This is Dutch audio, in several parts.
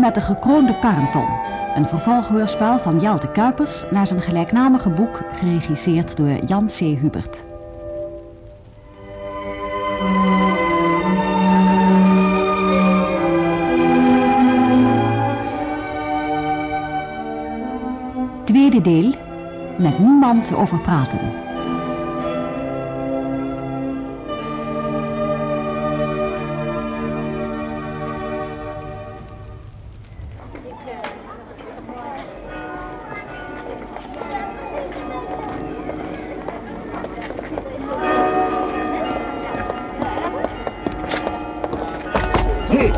Met de gekroonde karnton. Een vervolghoorspel van Jelte Kuipers naar zijn gelijknamige boek, geregisseerd door Jan C. Hubert. Tweede deel, met niemand over praten.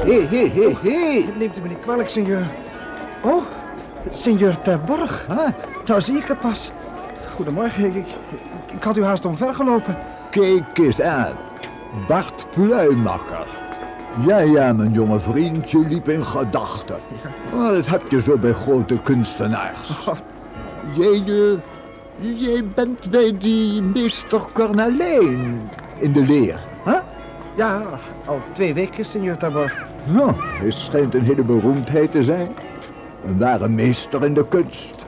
Hé, hé, hé, hé. Neemt u me niet kwalijk, senor. Oh, senor Terborg. Ah, Nou zie ik het pas. Goedemorgen, ik, ik, ik had u haast omvergelopen. Kijk eens aan. Bart Pluimacher. Ja, ja, mijn jonge vriend, je liep in gedachten. Oh, dat heb je zo bij grote kunstenaars. Oh. Jij, eh, jij bent bij die meester Cornelijn in de leer? Ja, al twee weken, senor Terborg. Nou, hij schijnt een hele beroemdheid te zijn. Een ware meester in de kunst.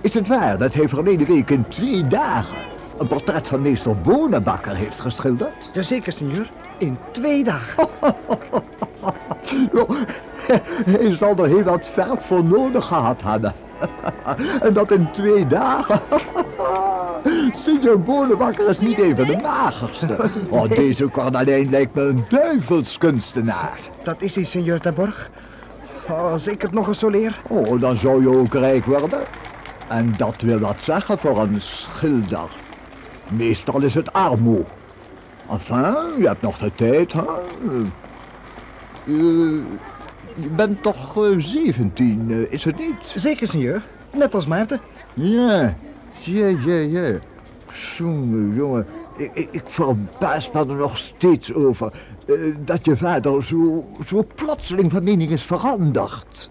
Is het waar dat hij verleden week in twee dagen een portret van meester Bonenbakker heeft geschilderd? Jazeker, senor. In twee dagen. Hij zal er heel wat verf voor nodig gehad hebben. En dat in twee dagen. Signor Bonenbakker is niet even de magerste. Oh, deze Cornelijn lijkt me een duivelskunstenaar. Dat is hij, senor Terborg. Als ik het nog eens zo leer. Oh, dan zou je ook rijk worden. En dat wil wat zeggen voor een schilder. Meestal is het armoe. Enfin, je hebt nog de tijd, hè? Je, je bent toch eh, 17, eh, is het niet? Zeker, senor. Net als Maarten. Ja, ja, ja, ja. Jongen, jongen. Ik, ik, ik verbaas me er nog steeds over eh, dat je vader zo, zo plotseling van mening is veranderd.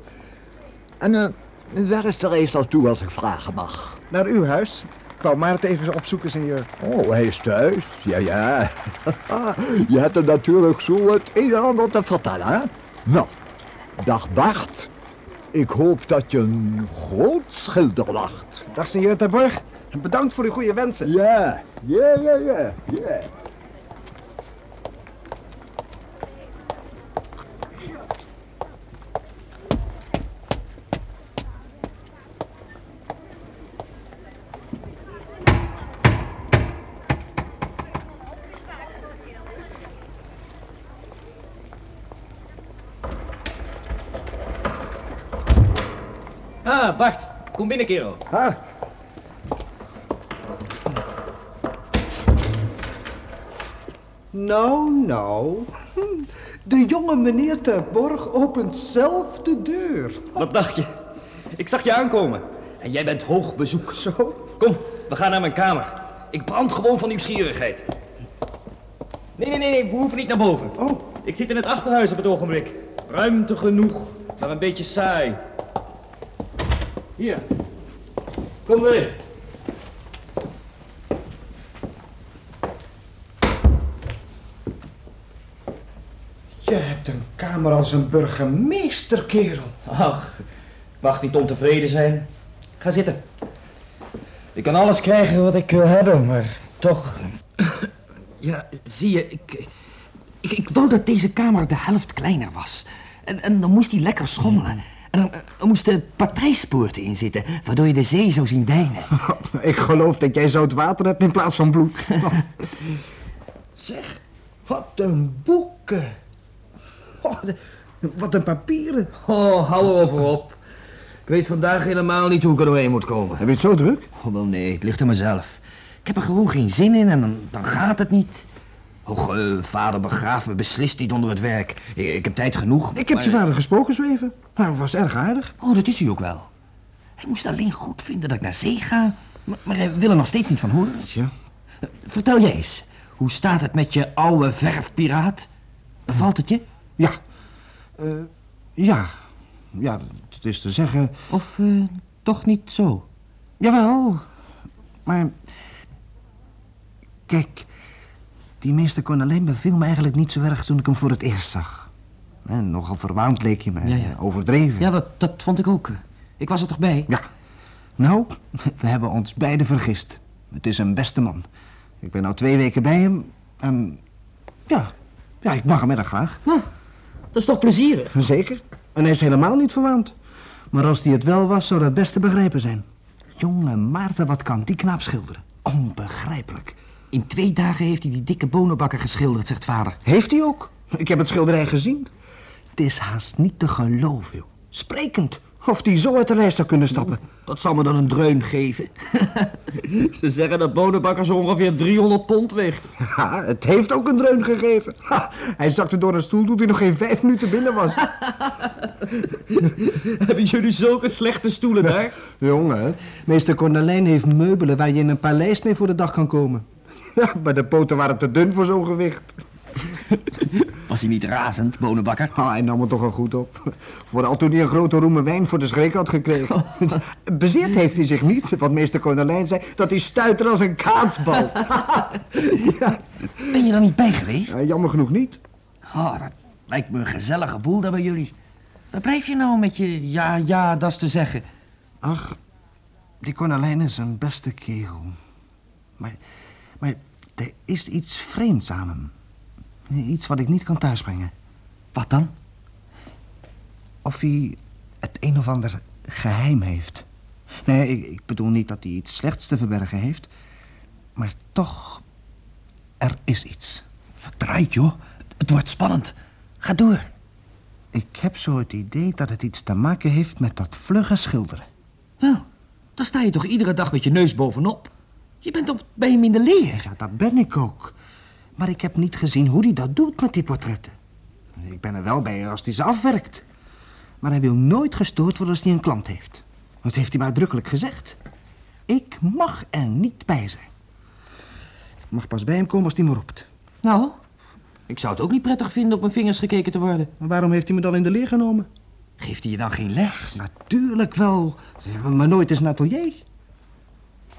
En eh, waar is de reis naartoe als ik vragen mag? Naar uw huis. Ik wou Maarten even opzoeken, senor. Oh, hij is thuis. Ja, ja. je hebt hem natuurlijk zo het een en ander te vertellen, hè? Nou, dag Bart. Ik hoop dat je een groot schilder wordt. Dag, senor Terborg. Bedankt voor uw goede wensen. Ja, ja, ja, ja, ja. Ah, Bart, kom binnen, kerel. Ah. Nou, nou. De jonge meneer Terborg opent zelf de deur. Wat dacht je? Ik zag je aankomen. En jij bent hoog bezoek. Zo? Kom, we gaan naar mijn kamer. Ik brand gewoon van nieuwsgierigheid. Nee, nee, nee, nee, we hoeven niet naar boven. Oh, Ik zit in het achterhuis op het ogenblik. Ruimte genoeg, maar een beetje saai. Hier. Kom erin. Kamer als een burgemeester, kerel. Ach, ik mag niet ontevreden zijn. Ga zitten. Ik kan alles krijgen wat ik wil hebben, maar toch... Ja, zie je, ik, ik, ik wou dat deze kamer de helft kleiner was. En, en dan moest hij lekker schommelen. En er, er moesten patrijspoorten in zitten, waardoor je de zee zou zien deinen. Ik geloof dat jij zout water hebt in plaats van bloed. zeg, wat een boeken. Oh, wat een papieren. Oh, hou erover op. Ik weet vandaag helemaal niet hoe ik er doorheen moet komen. Heb je het zo druk? Oh, wel nee, het ligt aan mezelf. Ik heb er gewoon geen zin in en dan, dan gaat het niet. Och, eh, vader begraaft me beslist niet onder het werk. Ik, ik heb tijd genoeg. Ik heb maar- je vader gesproken zo even. Nou, hij was erg aardig. Oh, dat is hij ook wel. Hij moest alleen goed vinden dat ik naar zee ga. Maar, maar hij wil er nog steeds niet van horen. Ja. Vertel jij eens, hoe staat het met je oude verfpiraat? Bevalt het je? Ja. Eh, ja. Ja, het is te zeggen... Of eh, toch niet zo? Jawel. Maar... Kijk, die meester Cornelijn beviel me eigenlijk niet zo erg toen ik hem voor het eerst zag. En nogal verwaand leek je me. Ja, ja. Overdreven. Ja, dat, dat vond ik ook. Ik was er toch bij? Ja. Nou, we hebben ons beiden vergist. Het is een beste man. Ik ben nou twee weken bij hem en... Ja, ja ik mag hem erg graag. Nou, dat is toch plezierig? Zeker. En hij is helemaal niet verwaand. Maar als hij het wel was, zou dat best te begrijpen zijn. Jonge Maarten, wat kan die knaap schilderen? Onbegrijpelijk. In twee dagen heeft hij die dikke bonenbakker geschilderd, zegt vader. Heeft hij ook? Ik heb het schilderij gezien. Het is haast niet te geloven, joh. Sprekend. Of die zo uit de lijst zou kunnen stappen. Dat zal me dan een dreun geven. Ze zeggen dat bonenbakker zo ongeveer 300 pond weegt. Ja, het heeft ook een dreun gegeven. Ha, hij zakte door een stoel toen hij nog geen vijf minuten binnen was. Hebben jullie zulke slechte stoelen daar? Jongen, meester Cornelijn heeft meubelen waar je in een paleis mee voor de dag kan komen. Ja, maar de poten waren te dun voor zo'n gewicht. Was hij niet razend, bonenbakker? Ah, hij nam het toch al goed op. Vooral toen hij een grote roemen wijn voor de schrik had gekregen. Bezeerd heeft hij zich niet, want meester Cornelijn zei dat hij stuiterde als een kaatsbal. Ben je er niet bij geweest? Ja, jammer genoeg niet. Oh, dat lijkt me een gezellige boel daar bij jullie. Waar blijf je nou met je ja, ja, dat is te zeggen? Ach, die Cornelijn is een beste kerel. Maar, maar er is iets vreemds aan hem. Iets wat ik niet kan thuisbrengen. Wat dan? Of hij het een of ander geheim heeft. Nee, ik, ik bedoel niet dat hij iets slechts te verbergen heeft. Maar toch, er is iets. Verdraaid, joh. Het wordt spannend. Ga door. Ik heb zo het idee dat het iets te maken heeft met dat vlugge schilderen. Wel, dan sta je toch iedere dag met je neus bovenop? Je bent op, bij hem in de leer. Ja, dat ben ik ook. Maar ik heb niet gezien hoe hij dat doet met die portretten. Ik ben er wel bij als hij ze afwerkt. Maar hij wil nooit gestoord worden als hij een klant heeft. Dat heeft hij maar uitdrukkelijk gezegd. Ik mag er niet bij zijn. Ik mag pas bij hem komen als hij me roept. Nou, ik zou het ook niet prettig vinden op mijn vingers gekeken te worden. Maar waarom heeft hij me dan in de leer genomen? Geeft hij je dan geen les? Natuurlijk wel, maar nooit eens een atelier.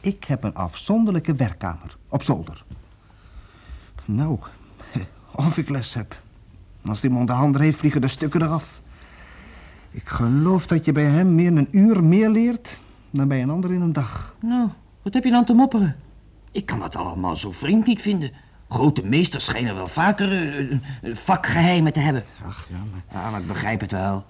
Ik heb een afzonderlijke werkkamer op zolder. Nou, of ik les heb. Als die man de handen heeft, vliegen de stukken eraf. Ik geloof dat je bij hem meer een uur meer leert dan bij een ander in een dag. Nou, wat heb je dan te mopperen? Ik kan dat allemaal zo vreemd niet vinden. Grote meesters schijnen wel vaker eh, eh, vakgeheimen te hebben. Ach ja, maar... Ja, maar ik begrijp het wel.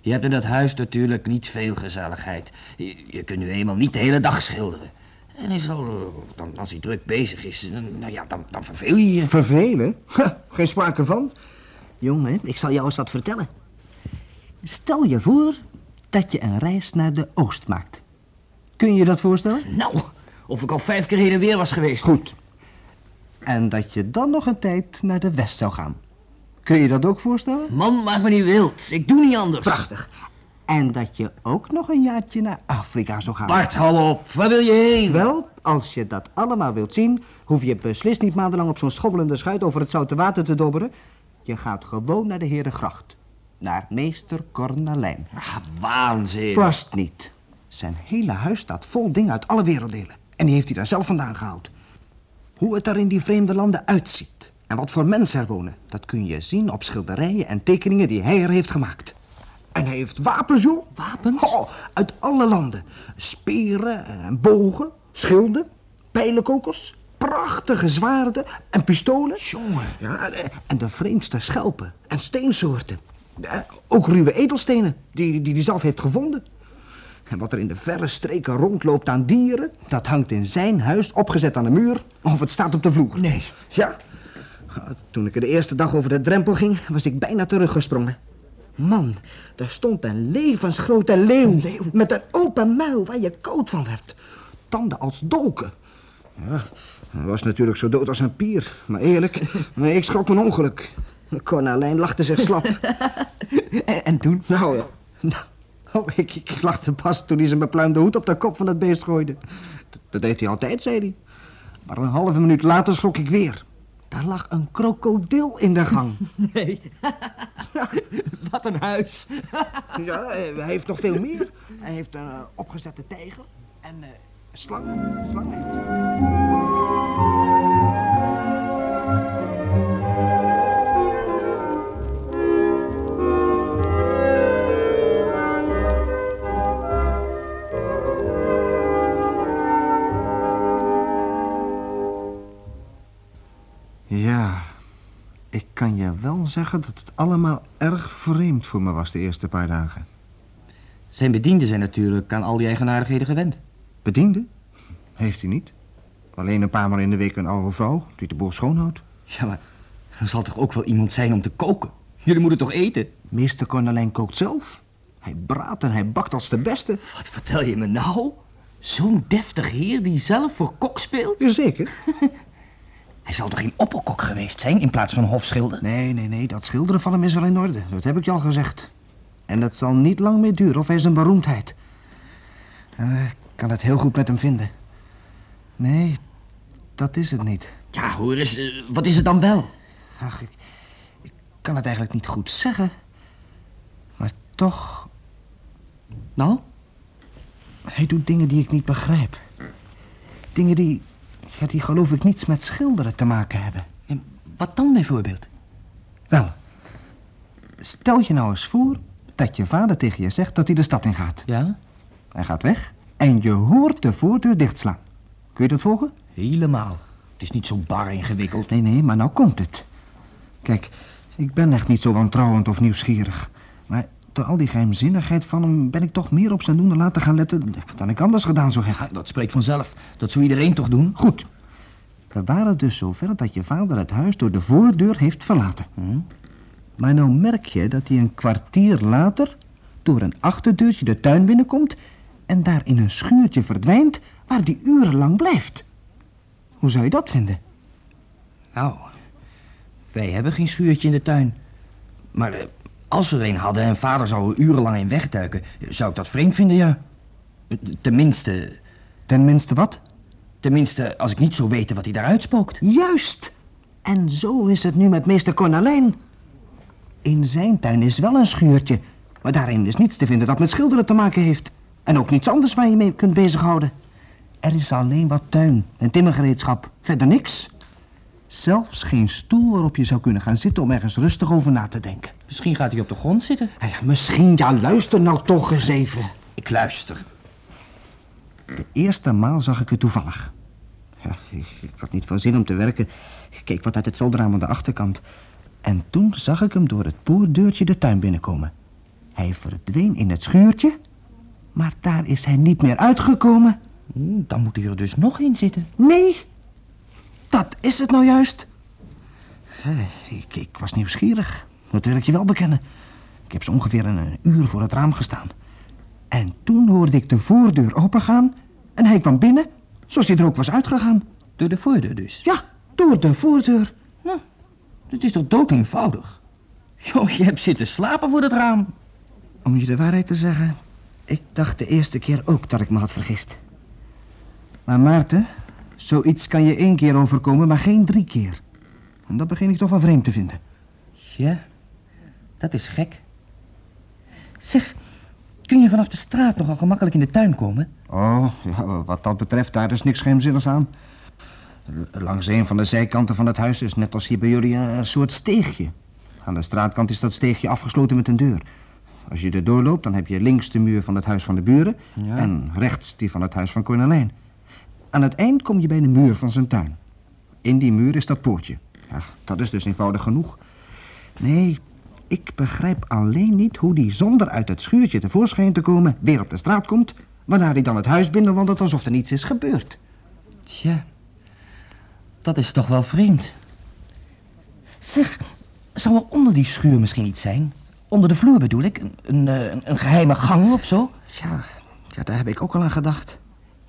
Je hebt in dat huis natuurlijk niet veel gezelligheid. Je, je kunt nu eenmaal niet de hele dag schilderen. En hij zal, eh, dan, als hij druk bezig is, dan- nou ja, dan, dan verveel je je. Vervelen? Ha, geen sprake van. Jongen, ik zal jou eens wat vertellen. Stel je voor dat je een reis naar de oost maakt. Kun je je dat voorstellen? Nou, of ik al vijf keer heen en weer was geweest. Goed. En dat je dan nog een tijd naar de west zou gaan. Kun je dat ook voorstellen? Man, maak me niet wild. Ik doe niet anders. Prachtig. En dat je ook nog een jaartje naar Afrika zou gaan. Bart, hou op. Waar wil je heen? Wel, als je dat allemaal wilt zien, hoef je beslist niet maandenlang op zo'n schobbelende schuit over het zoute water te dobberen. Je gaat gewoon naar de Herengracht. Naar meester Cornelijn. Ah, waanzin. Vast niet. Zijn hele huis staat vol dingen uit alle werelddelen. En die heeft hij daar zelf vandaan gehaald. Hoe het daar in die vreemde landen uitziet. En wat voor mensen er wonen. Dat kun je zien op schilderijen en tekeningen die hij er heeft gemaakt. En hij heeft wapens, joh. Wapens? Oh, uit alle landen. Speren en bogen, schilden, pijlenkokers, prachtige zwaarden en pistolen. Jongen. Ja, en- de vreemdste schelpen en steensoorten. Ook ruwe edelstenen, die die hij zelf heeft gevonden. En wat er in de verre streken rondloopt aan dieren... dat hangt in zijn huis opgezet aan de muur... of het staat op de vloer. Nee. Ja. Toen ik er de eerste dag over de drempel ging... was ik bijna teruggesprongen. Man, er stond een levensgrote leeuw... met een open muil waar je koud van werd. Tanden als dolken. Ja, hij was natuurlijk zo dood als een pier. Maar eerlijk, nee, ik schrok mijn ongeluk. Cornelijn lachte zich slap. En, en toen? Nou ja. Nou, oh, ik, ik lachte pas toen hij zijn bepluimde hoed op de kop van het beest gooide. Dat, dat deed hij altijd, zei hij. Maar een halve minuut later schrok ik weer. Daar lag een krokodil in de gang. Nee. Wat een huis. ja, eh, hij heeft nog veel meer. Hij heeft een eh, opgezette tijger en eh, slangen. Slangen zeggen dat het allemaal erg vreemd voor me was de eerste paar dagen. Zijn bedienden zijn natuurlijk aan al die eigenaardigheden gewend. Bediende? Heeft hij niet. Alleen een paar maal in de week een oude vrouw die de boel schoonhoudt. Ja, maar er zal toch ook wel iemand zijn om te koken? Jullie moeten toch eten? Meester Cornelijn kookt zelf. Hij braadt en hij bakt als de beste. Wat vertel je me nou? Zo'n deftig heer die zelf voor kok speelt? Jazeker. Hij zal toch geen opperkok geweest zijn in plaats van hofschilder? Nee, nee, nee, dat schilderen van hem is wel in orde. Dat heb ik je al gezegd. En dat zal niet lang meer duren of hij is een beroemdheid. Eh, ik kan het heel goed met hem vinden. Nee, dat is het niet. Ja, hoor eens, eh, wat is het dan wel? Ach, ik, ik kan het eigenlijk niet goed zeggen. Maar toch, Nou? hij doet dingen die ik niet begrijp. Dingen die, ja, die geloof ik niets met schilderen te maken hebben. En wat dan bijvoorbeeld? Wel, stel je nou eens voor dat je vader tegen je zegt dat hij de stad in gaat. Ja? Hij gaat weg en je hoort de voordeur dichtslaan. Kun je dat volgen? Helemaal. Het is niet zo bar ingewikkeld. Nee, nee, maar nou komt het. Kijk, ik ben echt niet zo wantrouwend of nieuwsgierig. Maar door al die geheimzinnigheid van hem ben ik toch meer op zijn doen en laten gaan letten dan ik anders gedaan zou hebben. Ja, dat spreekt vanzelf. Dat zou iedereen toch doen? Goed. We waren dus zover dat je vader het huis door de voordeur heeft verlaten. Hm? Maar nou merk je dat hij een kwartier later door een achterdeurtje de tuin binnenkomt en daar in een schuurtje verdwijnt waar hij urenlang blijft. Hoe zou je dat vinden? Nou, wij hebben geen schuurtje in de tuin. Maar eh, als we er een hadden en vader zou er urenlang in wegduiken, zou ik dat vreemd vinden, ja. Tenminste, Tenminste wat? tenminste, als ik niet zou weten wat hij daar uitspookt. Juist. En zo is het nu met meester Cornelijn. In zijn tuin is wel een schuurtje, maar daarin is niets te vinden dat met schilderen te maken heeft. En ook niets anders waar je mee kunt bezighouden. Er is alleen wat tuin en timmergereedschap, verder niks. Zelfs geen stoel waarop je zou kunnen gaan zitten om ergens rustig over na te denken. Misschien gaat hij op de grond zitten. Ja, misschien, ja, luister nou toch eens even. Ik luister. De eerste maal zag ik het toevallig. Ja, ik, ik had niet veel zin om te werken. Ik keek wat uit het zolderraam aan de achterkant. En toen zag ik hem door het poortdeurtje de tuin binnenkomen. Hij verdween in het schuurtje, maar daar is hij niet meer uitgekomen. Oeh, dan moet hij er dus nog in zitten. Nee, dat is het nou juist. Ik, ik was nieuwsgierig, dat wil ik je wel bekennen. Ik heb zo ongeveer een, een uur voor het raam gestaan. En toen hoorde ik de voordeur opengaan en hij kwam binnen zoals hij er ook was uitgegaan. Door de voordeur dus. Ja, door de voordeur. Nou, dat is toch dood eenvoudig. Jo, je hebt zitten slapen voor het raam. Om je de waarheid te zeggen, ik dacht de eerste keer ook dat ik me had vergist. Maar Maarten, zoiets kan je één keer overkomen, maar geen drie keer. En dat begin ik toch wel vreemd te vinden. Ja, dat is gek. Zeg, kun je vanaf de straat nogal gemakkelijk in de tuin komen? Oh, ja, wat dat betreft, daar is niks geheimzinnigs aan. Langs een van de zijkanten van het huis is net als hier bij jullie een, een soort steegje. Aan de straatkant is dat steegje afgesloten met een deur. Als je er doorloopt, dan heb je links de muur van het huis van de buren... Ja. en rechts die van het huis van Cornelijn. Aan het eind kom je bij de muur van zijn tuin. In die muur is dat poortje. Ja, dat is dus eenvoudig genoeg. Nee, ik begrijp alleen niet hoe die zonder uit het schuurtje tevoorschijn te komen... weer op de straat komt... waarna hij dan het huis binnenwandelt alsof er niets is gebeurd. Tja, dat is toch wel vreemd. Zeg, zou er onder die schuur misschien iets zijn? Onder de vloer bedoel ik? Een, een, eh, een, een geheime gang of zo? Ja, ja, daar heb ik ook al aan gedacht.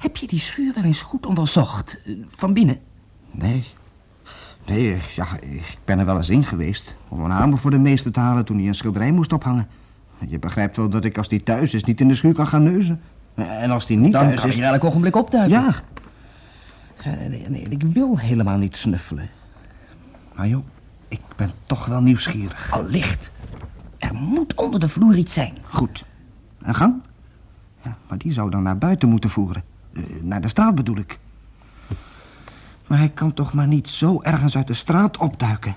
Heb je die schuur wel eens goed onderzocht? eh, Van binnen? Nee. Nee, ja, ik ben er wel eens in geweest. Om een hamer voor de meester te halen toen hij een schilderij moest ophangen. Je begrijpt wel dat ik als die thuis is niet in de schuur kan gaan neuzen. En als die niet Dan thuis kan is... je elk ogenblik opduiken. Ja. Ja, Nee, nee, ik wil helemaal niet snuffelen. Maar joh, ik ben toch wel nieuwsgierig. Allicht. Er moet onder de vloer iets zijn. Goed. Een gang? Ja, maar die zou dan naar buiten moeten voeren. Eh, naar de straat bedoel ik. Maar hij kan toch maar niet zo ergens uit de straat opduiken.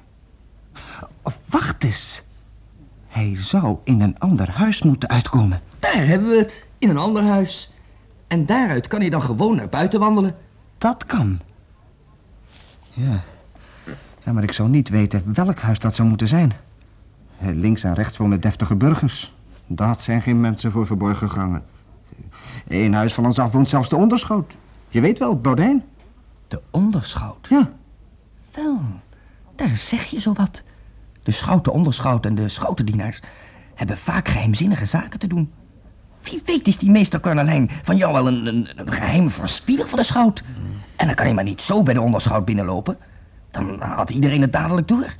Of wacht eens. Hij zou in een ander huis moeten uitkomen. Daar hebben we het. In een ander huis. En daaruit kan hij dan gewoon naar buiten wandelen. Dat kan. Ja. Ja, maar ik zou niet weten welk huis dat zou moeten zijn. Eh, Links en rechts wonen deftige burgers. Dat zijn geen mensen voor verborgen gangen. Eén huis van ons af woont zelfs de onderschoot. Je weet wel, Baudijn. De onderschout. Ja. Wel, daar zeg je zo wat. De schout, de onderschout en de schoutendienaars hebben vaak geheimzinnige zaken te doen. Wie weet is die meester Cornelijn van jou wel een, een, een geheime verspieder van de schout. En dan kan hij maar niet zo bij de onderschout binnenlopen. Dan had iedereen het dadelijk door.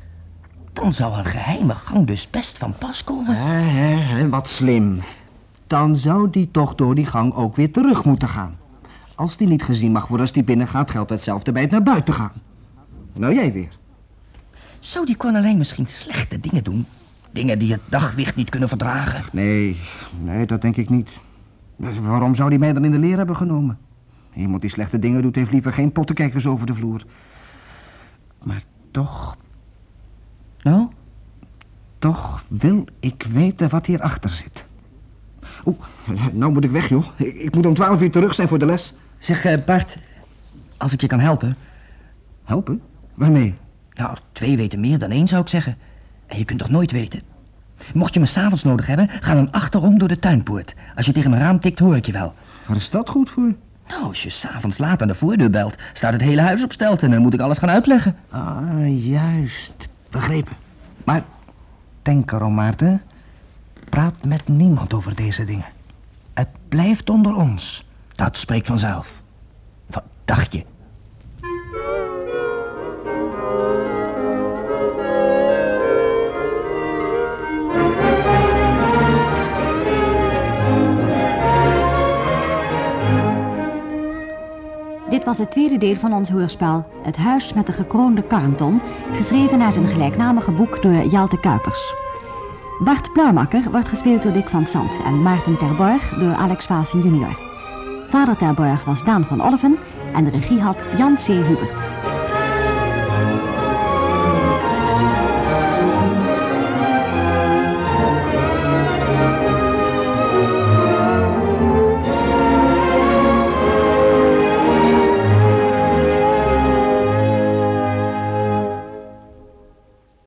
Dan zou een geheime gang dus best van pas komen. Wat slim. Dan zou die toch door die gang ook weer terug moeten gaan. Als die niet gezien mag worden als die binnen gaat, geldt hetzelfde bij het naar buiten gaan. Nou, jij weer. Zou die Cornelijn misschien slechte dingen doen? Dingen die het daglicht niet kunnen verdragen? Nee, nee, dat denk ik niet. Waarom zou die mij dan in de leer hebben genomen? Iemand die slechte dingen doet, heeft liever geen pottenkijkers over de vloer. Maar toch, Nou? toch wil ik weten wat hierachter zit. Oeh, nou moet ik weg, joh. Ik, ik moet om twaalf uur terug zijn voor de les. Zeg, eh, Bart, als ik je kan helpen... Helpen? Waarmee? Nou, twee weten meer dan één, zou ik zeggen. En je kunt toch nooit weten? Mocht je me s'avonds nodig hebben, ga dan achterom door de tuinpoort. Als je tegen mijn raam tikt, hoor ik je wel. Waar is dat goed voor? Nou, als je s'avonds laat aan de voordeur belt, staat het hele huis op stelt en dan moet ik alles gaan uitleggen. Ah, juist. Begrepen. Maar denk erom, Maarten. Praat met niemand over deze dingen. Het blijft onder ons. Dat spreekt vanzelf. Wat dacht je? Dit was het tweede deel van ons hoorspel Het Huis met de gekroonde karnton, geschreven naar zijn gelijknamige boek door Jelte Kuipers. Bart Pluimakker wordt gespeeld door Dick van Sant en Maarten Terborg door Alex Vaassen junior. Vader Terborg was Daan van Olven en de regie had Jan C. Hubert.